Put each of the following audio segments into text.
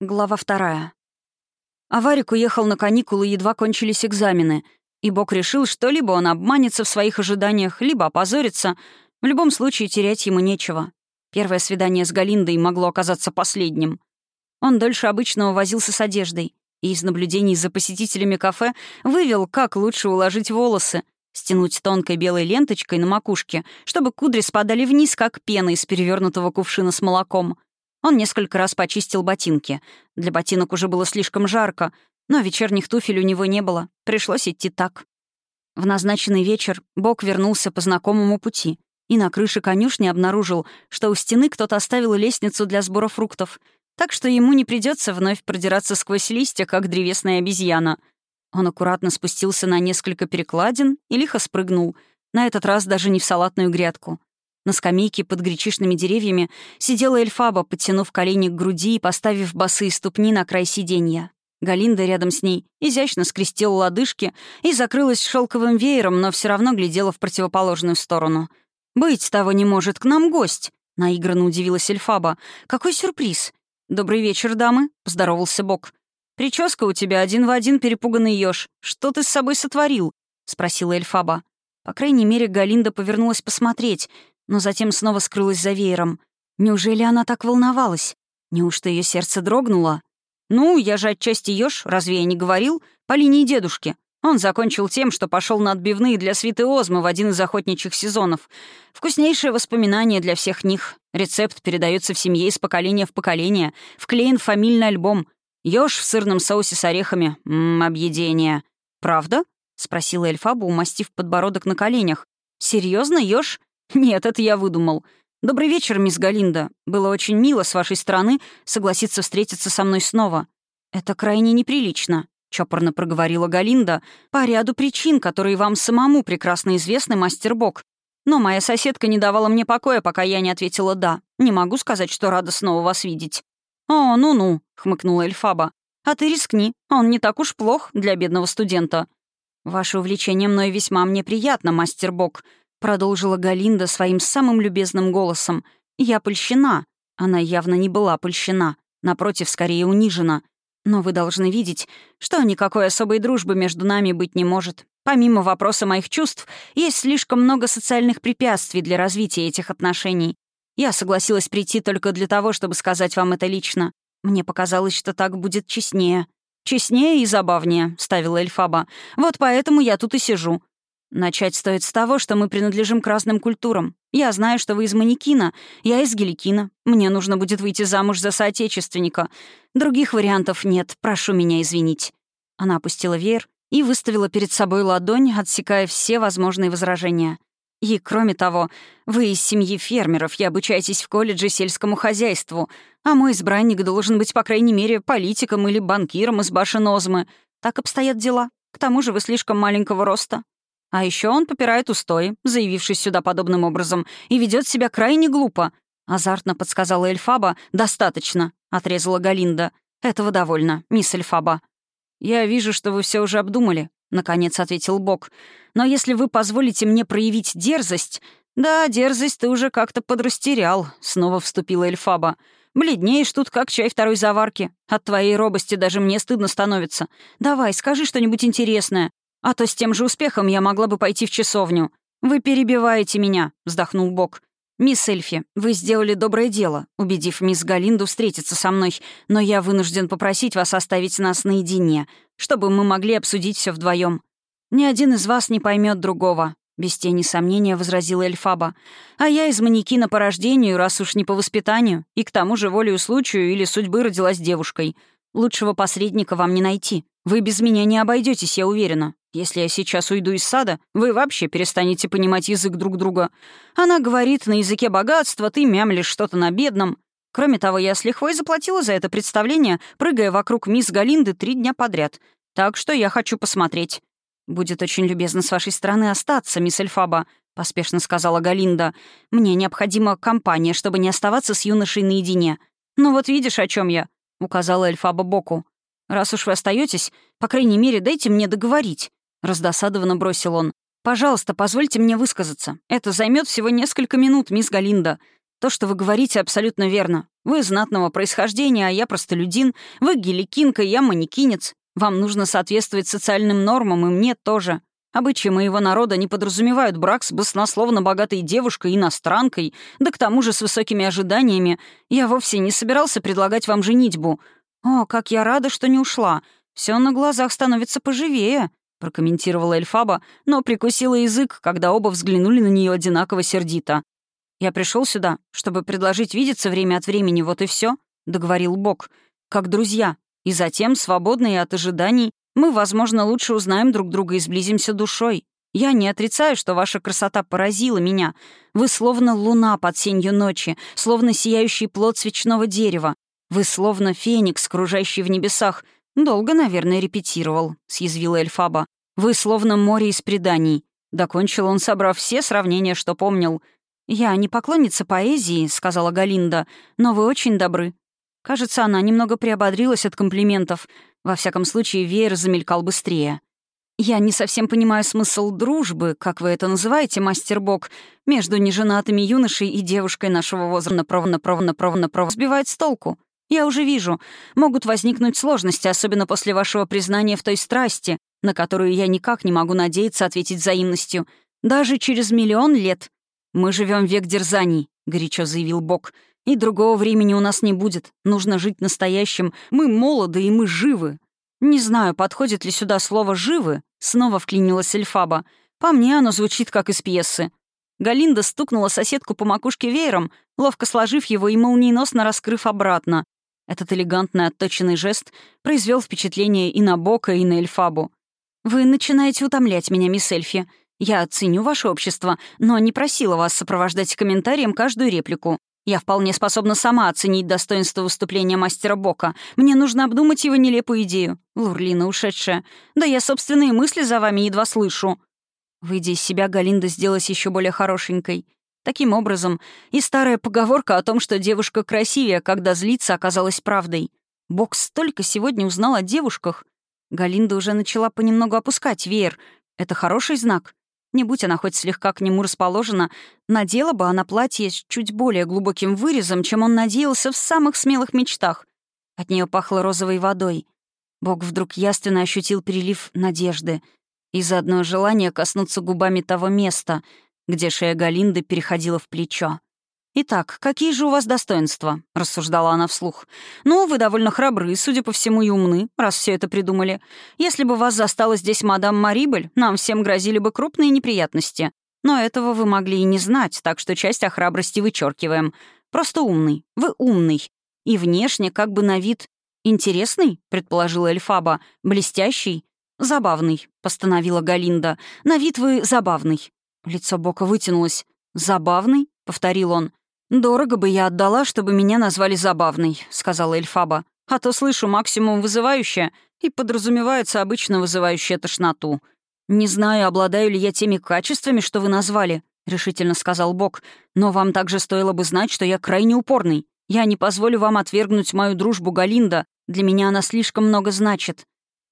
Глава вторая. Аварик уехал на каникулы, едва кончились экзамены, и Бог решил, что либо он обманется в своих ожиданиях, либо опозорится. В любом случае, терять ему нечего. Первое свидание с Галиндой могло оказаться последним. Он дольше обычного возился с одеждой, и из наблюдений за посетителями кафе вывел, как лучше уложить волосы, стянуть тонкой белой ленточкой на макушке, чтобы кудри спадали вниз, как пена из перевернутого кувшина с молоком — он несколько раз почистил ботинки. Для ботинок уже было слишком жарко, но вечерних туфель у него не было. Пришлось идти так. В назначенный вечер Бог вернулся по знакомому пути и на крыше конюшни обнаружил, что у стены кто-то оставил лестницу для сбора фруктов, так что ему не придется вновь продираться сквозь листья, как древесная обезьяна. Он аккуратно спустился на несколько перекладин и лихо спрыгнул, на этот раз даже не в салатную грядку. На скамейке под гречишными деревьями сидела Эльфаба, подтянув колени к груди и поставив босые ступни на край сиденья. Галинда рядом с ней изящно скрестила лодыжки и закрылась шелковым веером, но все равно глядела в противоположную сторону. «Быть того не может, к нам гость!» — наигранно удивилась Эльфаба. «Какой сюрприз!» «Добрый вечер, дамы!» — поздоровался Бог. «Прическа у тебя один в один перепуганный еж. Что ты с собой сотворил?» — спросила Эльфаба. По крайней мере, Галинда повернулась посмотреть, но затем снова скрылась за веером. Неужели она так волновалась? Неужто ее сердце дрогнуло? «Ну, я же отчасти ешь, разве я не говорил? По линии дедушки. Он закончил тем, что пошел на отбивные для свиты Озмы в один из охотничьих сезонов. Вкуснейшее воспоминание для всех них. Рецепт передается в семье из поколения в поколение. Вклеен в фамильный альбом. Ёж в сырном соусе с орехами. Ммм, объедение. «Правда?» — спросила Эльфаба, умастив подбородок на коленях. Серьезно, ёж? «Нет, это я выдумал. Добрый вечер, мисс Галинда. Было очень мило с вашей стороны согласиться встретиться со мной снова. Это крайне неприлично», — чопорно проговорила Галинда, «по ряду причин, которые вам самому прекрасно известны, мастер Бог. Но моя соседка не давала мне покоя, пока я не ответила «да». Не могу сказать, что рада снова вас видеть». «О, ну-ну», — хмыкнула Эльфаба. «А ты рискни, он не так уж плох для бедного студента». «Ваше увлечение мной весьма мне приятно, мастер Бог», — продолжила Галинда своим самым любезным голосом. «Я польщена». Она явно не была польщена, напротив, скорее унижена. Но вы должны видеть, что никакой особой дружбы между нами быть не может. Помимо вопроса моих чувств, есть слишком много социальных препятствий для развития этих отношений. Я согласилась прийти только для того, чтобы сказать вам это лично. Мне показалось, что так будет честнее. «Честнее и забавнее», — ставила Эльфаба. «Вот поэтому я тут и сижу. Начать стоит с того, что мы принадлежим к разным культурам. Я знаю, что вы из Манекина, я из Геликина. Мне нужно будет выйти замуж за соотечественника. Других вариантов нет, прошу меня извинить». Она опустила веер и выставила перед собой ладонь, отсекая все возможные возражения. «И, кроме того, вы из семьи фермеров и обучаетесь в колледже сельскому хозяйству, а мой избранник должен быть, по крайней мере, политиком или банкиром из башен Озмы. Так обстоят дела. К тому же вы слишком маленького роста. А еще он попирает устои, заявившись сюда подобным образом, и ведет себя крайне глупо. Азартно подсказала Эльфаба. «Достаточно», — отрезала Галинда. «Этого довольно, мисс Эльфаба». «Я вижу, что вы все уже обдумали», — наконец ответил Бог. «Но если вы позволите мне проявить дерзость...» «Да, дерзость ты уже как-то подрастерял», — снова вступила Эльфаба. «Бледнеешь тут, как чай второй заварки. От твоей робости даже мне стыдно становится. Давай, скажи что-нибудь интересное. А то с тем же успехом я могла бы пойти в часовню. Вы перебиваете меня», — вздохнул Бог. «Мисс Эльфи, вы сделали доброе дело, убедив мисс Галинду встретиться со мной, но я вынужден попросить вас оставить нас наедине, чтобы мы могли обсудить все вдвоем. Ни один из вас не поймет другого», — без тени сомнения возразила Эльфаба. «А я из манекина по рождению, раз уж не по воспитанию, и к тому же волею случаю или судьбы родилась девушкой. Лучшего посредника вам не найти. Вы без меня не обойдетесь, я уверена. Если я сейчас уйду из сада, вы вообще перестанете понимать язык друг друга. Она говорит на языке богатства, ты мямлишь что-то на бедном. Кроме того, я с лихвой заплатила за это представление, прыгая вокруг мисс Галинды три дня подряд. Так что я хочу посмотреть. «Будет очень любезно с вашей стороны остаться, мисс Эльфаба», — поспешно сказала Галинда. «Мне необходима компания, чтобы не оставаться с юношей наедине. Ну вот видишь, о чем я», — указала Эльфаба боку. «Раз уж вы остаетесь, по крайней мере, дайте мне договорить». Раздосадованно бросил он. «Пожалуйста, позвольте мне высказаться. Это займет всего несколько минут, мисс Галинда. То, что вы говорите, абсолютно верно. Вы знатного происхождения, а я простолюдин. Вы геликинка, я манекинец. Вам нужно соответствовать социальным нормам, и мне тоже. Обычаи моего народа не подразумевают брак с баснословно богатой девушкой, иностранкой, да к тому же с высокими ожиданиями. Я вовсе не собирался предлагать вам женитьбу. О, как я рада, что не ушла. Все на глазах становится поживее», — прокомментировала Эльфаба, но прикусила язык, когда оба взглянули на нее одинаково сердито. «Я пришел сюда, чтобы предложить видеться время от времени, вот и все, договорил Бог. «Как друзья. И затем, свободные от ожиданий, мы, возможно, лучше узнаем друг друга и сблизимся душой. Я не отрицаю, что ваша красота поразила меня. Вы словно луна под сенью ночи, словно сияющий плод свечного дерева. Вы словно феникс, кружащий в небесах. Долго, наверное, репетировал», — съязвила Эльфаба. «Вы словно море из преданий». Докончил он, собрав все сравнения, что помнил — «Я не поклонница поэзии», — сказала Галинда, «но вы очень добры». Кажется, она немного приободрилась от комплиментов. Во всяком случае, веер замелькал быстрее. «Я не совсем понимаю смысл дружбы, как вы это называете, мастер Бог, между неженатыми юношей и девушкой нашего возраста направо, направо, направо, направо сбивает с толку. Я уже вижу, могут возникнуть сложности, особенно после вашего признания в той страсти, на которую я никак не могу надеяться ответить взаимностью. Даже через миллион лет. «Мы живем век дерзаний», — горячо заявил Бог. «И другого времени у нас не будет. Нужно жить настоящим. Мы молоды, и мы живы». «Не знаю, подходит ли сюда слово «живы», — снова вклинилась Эльфаба. «По мне оно звучит, как из пьесы». Галинда стукнула соседку по макушке веером, ловко сложив его и молниеносно раскрыв обратно. Этот элегантный отточенный жест произвел впечатление и на Бока, и на Эльфабу. «Вы начинаете утомлять меня, мисс Эльфи. Я ценю ваше общество, но не просила вас сопровождать комментарием каждую реплику. Я вполне способна сама оценить достоинство выступления мастера Бока. Мне нужно обдумать его нелепую идею. Лурлина ушедшая. Да я собственные мысли за вами едва слышу». Выйдя из себя, Галинда сделалась еще более хорошенькой. Таким образом, и старая поговорка о том, что девушка красивее, когда злится, оказалась правдой. Бог столько сегодня узнал о девушках. Галинда уже начала понемногу опускать веер. Это хороший знак. Не будь она хоть слегка к нему расположена, надела бы она платье с чуть более глубоким вырезом, чем он надеялся в самых смелых мечтах. От нее пахло розовой водой. Бог вдруг яственно ощутил перелив надежды и заодно желание коснуться губами того места, где шея Галинды переходила в плечо. «Итак, какие же у вас достоинства?» — рассуждала она вслух. «Ну, вы довольно храбры, судя по всему, и умны, раз все это придумали. Если бы вас застала здесь мадам Марибель, нам всем грозили бы крупные неприятности. Но этого вы могли и не знать, так что часть о храбрости вычеркиваем. Просто умный. Вы умный. И внешне, как бы на вид... «Интересный?» — предположила Эльфаба. «Блестящий?» «Забавный», — постановила Галинда. «На вид вы забавный». Лицо Бока вытянулось. «Забавный?» — повторил он. «Дорого бы я отдала, чтобы меня назвали забавной», — сказала Эльфаба. «А то слышу максимум вызывающее, и подразумевается обычно вызывающее тошноту. Не знаю, обладаю ли я теми качествами, что вы назвали», — решительно сказал Бог. «Но вам также стоило бы знать, что я крайне упорный. Я не позволю вам отвергнуть мою дружбу Галинда. Для меня она слишком много значит.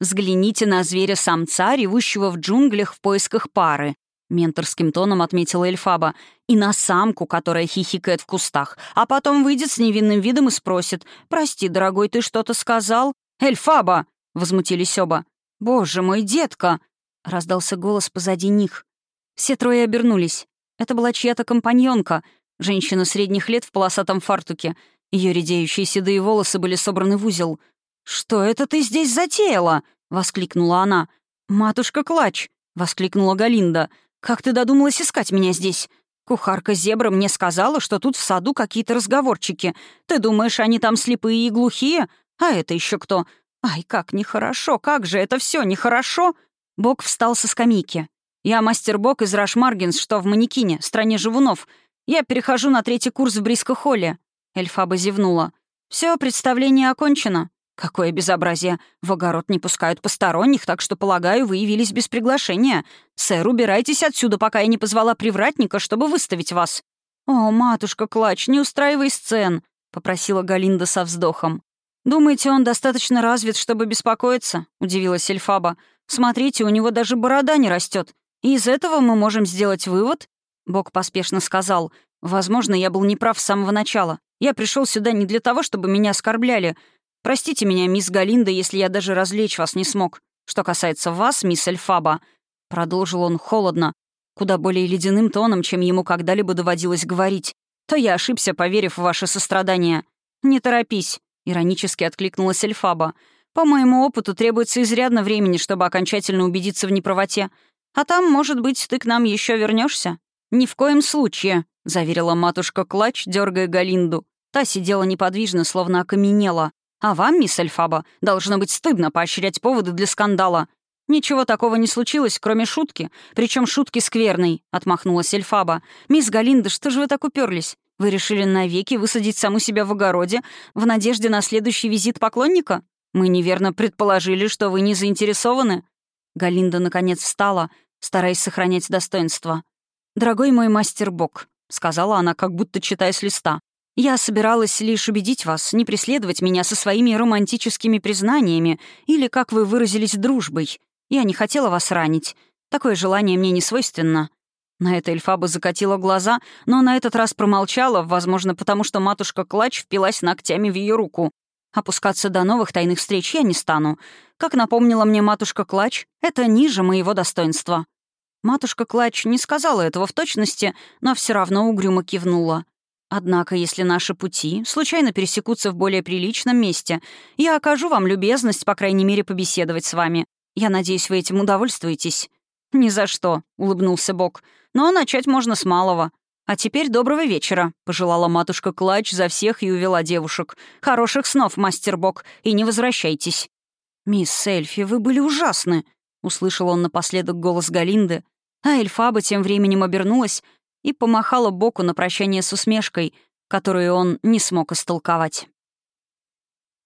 Взгляните на зверя-самца, ревущего в джунглях в поисках пары. Менторским тоном отметила Эльфаба. «И на самку, которая хихикает в кустах, а потом выйдет с невинным видом и спросит, «Прости, дорогой, ты что-то сказал?» «Эльфаба!» — возмутились оба. «Боже мой, детка!» — раздался голос позади них. Все трое обернулись. Это была чья-то компаньонка, женщина средних лет в полосатом фартуке. Ее редеющие седые волосы были собраны в узел. «Что это ты здесь затеяла?» — воскликнула она. «Матушка Клач!» — воскликнула Галинда. «Как ты додумалась искать меня здесь? Кухарка Зебра мне сказала, что тут в саду какие-то разговорчики. Ты думаешь, они там слепые и глухие? А это еще кто? Ай, как нехорошо, как же это все нехорошо!» Бог встал со скамейки. «Я мастер Бог из Рашмаргенс, что в Манекине, стране живунов. Я перехожу на третий курс в Бриско-Холле». Эльфаба зевнула. Все представление окончено. «Какое безобразие! В огород не пускают посторонних, так что, полагаю, вы явились без приглашения. Сэр, убирайтесь отсюда, пока я не позвала привратника, чтобы выставить вас». «О, матушка Клач, не устраивай сцен», — попросила Галинда со вздохом. «Думаете, он достаточно развит, чтобы беспокоиться?» — удивилась Эльфаба. «Смотрите, у него даже борода не растет. И из этого мы можем сделать вывод...» Бог поспешно сказал. Возможно, я был неправ с самого начала. Я пришел сюда не для того, чтобы меня оскорбляли. Простите меня, мисс Галинда, если я даже развлечь вас не смог. Что касается вас, мисс Эльфаба, продолжил он холодно, куда более ледяным тоном, чем ему когда-либо доводилось говорить, то я ошибся, поверив в ваше сострадание. Не торопись, иронически откликнулась Эльфаба. По моему опыту требуется изрядно времени, чтобы окончательно убедиться в неправоте. А там, может быть, ты к нам еще вернешься? Ни в коем случае, заверила матушка Клач, дергая Галинду. Та сидела неподвижно, словно окаменела. А вам, мисс Эльфаба, должно быть стыдно поощрять поводы для скандала. «Ничего такого не случилось, кроме шутки. Причем шутки скверной», — отмахнулась Эльфаба. «Мисс Галинда, что же вы так уперлись? Вы решили навеки высадить саму себя в огороде в надежде на следующий визит поклонника? Мы неверно предположили, что вы не заинтересованы». Галинда, наконец, встала, стараясь сохранять достоинство. «Дорогой мой мастер Бог», — сказала она, как будто читая с листа, «я собиралась лишь убедить вас не преследовать меня со своими романтическими признаниями или, как вы выразились, дружбой. Я не хотела вас ранить. Такое желание мне не свойственно». На это Эльфаба закатила глаза, но на этот раз промолчала, возможно, потому что матушка Клач впилась ногтями в ее руку. Опускаться до новых тайных встреч я не стану. Как напомнила мне матушка Клач, это ниже моего достоинства. Матушка Клач не сказала этого в точности, но все равно угрюмо кивнула. Однако, если наши пути случайно пересекутся в более приличном месте, я окажу вам любезность, по крайней мере, побеседовать с вами. Я надеюсь, вы этим удовольствуетесь». «Ни за что», — улыбнулся Бог. «Но начать можно с малого. А теперь доброго вечера», — пожелала матушка Клач за всех и увела девушек. «Хороших снов, мастер Бог, и не возвращайтесь». «Мисс Эльфи, вы были ужасны», — услышал он напоследок голос Галинды. А Эльфаба тем временем обернулась и помахала Боку на прощание с усмешкой, которую он не смог истолковать.